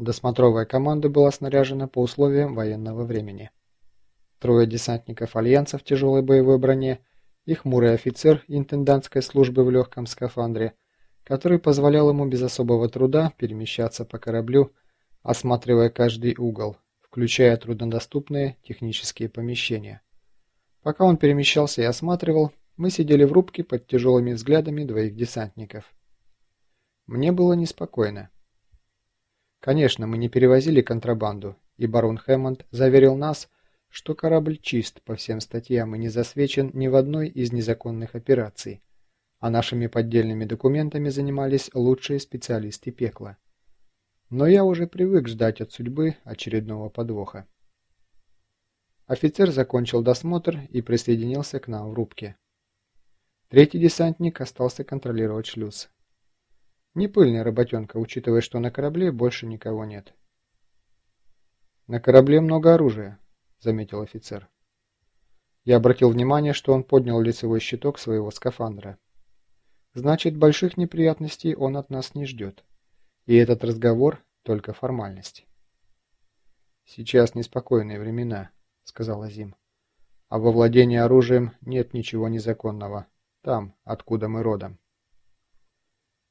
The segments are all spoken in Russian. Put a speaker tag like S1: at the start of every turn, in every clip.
S1: Досмотровая команда была снаряжена по условиям военного времени. Трое десантников Альянса в тяжелой боевой броне и хмурый офицер интендантской службы в легком скафандре, который позволял ему без особого труда перемещаться по кораблю, осматривая каждый угол, включая труднодоступные технические помещения. Пока он перемещался и осматривал, мы сидели в рубке под тяжелыми взглядами двоих десантников. Мне было неспокойно. Конечно, мы не перевозили контрабанду, и барон Хэммонд заверил нас, что корабль чист по всем статьям и не засвечен ни в одной из незаконных операций, а нашими поддельными документами занимались лучшие специалисты пекла. Но я уже привык ждать от судьбы очередного подвоха. Офицер закончил досмотр и присоединился к нам в рубке. Третий десантник остался контролировать шлюз. Не пыльная работенка, учитывая, что на корабле больше никого нет. «На корабле много оружия», — заметил офицер. Я обратил внимание, что он поднял лицевой щиток своего скафандра. Значит, больших неприятностей он от нас не ждет. И этот разговор — только формальность. «Сейчас неспокойные времена», — сказал Азим. «А во владении оружием нет ничего незаконного. Там, откуда мы родом.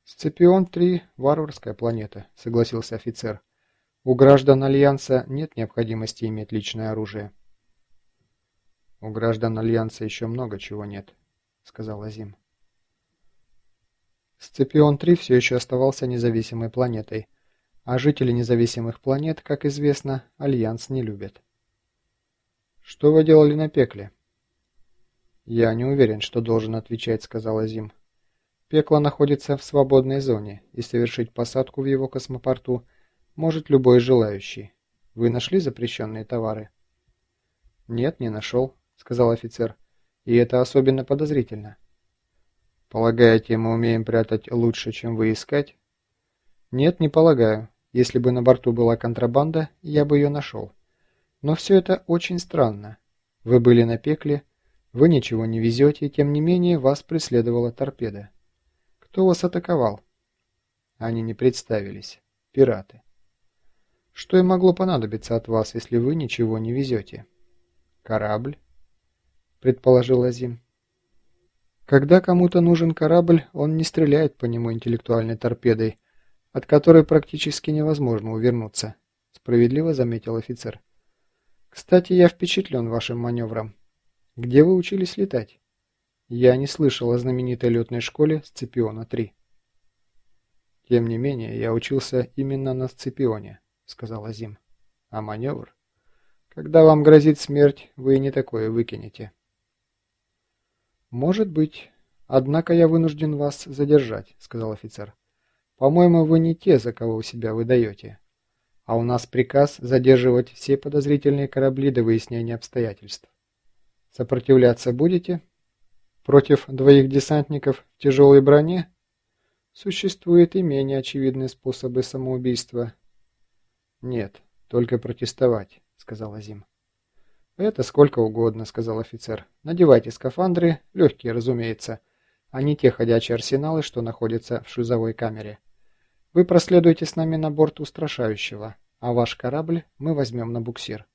S1: «Сципион-3 – варварская планета», – согласился офицер. «У граждан Альянса нет необходимости иметь личное оружие». «У граждан Альянса еще много чего нет», – сказал Азим. Сципион-3 все еще оставался независимой планетой, а жители независимых планет, как известно, Альянс не любят. «Что вы делали на пекле?» «Я не уверен, что должен отвечать», — сказал Азим. «Пекло находится в свободной зоне, и совершить посадку в его космопорту может любой желающий. Вы нашли запрещенные товары?» «Нет, не нашел», — сказал офицер. «И это особенно подозрительно». «Полагаете, мы умеем прятать лучше, чем вы искать?» «Нет, не полагаю. Если бы на борту была контрабанда, я бы ее нашел. Но все это очень странно. Вы были на пекле, вы ничего не везете, и тем не менее вас преследовала торпеда. Кто вас атаковал? Они не представились. Пираты. Что и могло понадобиться от вас, если вы ничего не везете? Корабль? Предположил Азим. Когда кому-то нужен корабль, он не стреляет по нему интеллектуальной торпедой, от которой практически невозможно увернуться, справедливо заметил офицер. Кстати, я впечатлен вашим маневром. Где вы учились летать? Я не слышал о знаменитой летной школе Сципиона-3. Тем не менее, я учился именно на Сципионе, сказал Азим. А маневр? Когда вам грозит смерть, вы не такое выкинете. Может быть. Однако я вынужден вас задержать, сказал офицер. По-моему, вы не те, за кого вы себя выдаете. А у нас приказ задерживать все подозрительные корабли до выяснения обстоятельств. Сопротивляться будете? Против двоих десантников в тяжелой броне? Существуют и менее очевидные способы самоубийства. Нет, только протестовать, сказал Азим. Это сколько угодно, сказал офицер. Надевайте скафандры, легкие, разумеется, а не те ходячие арсеналы, что находятся в шлюзовой камере. Вы проследуете с нами на борт устрашающего, а ваш корабль мы возьмем на буксир.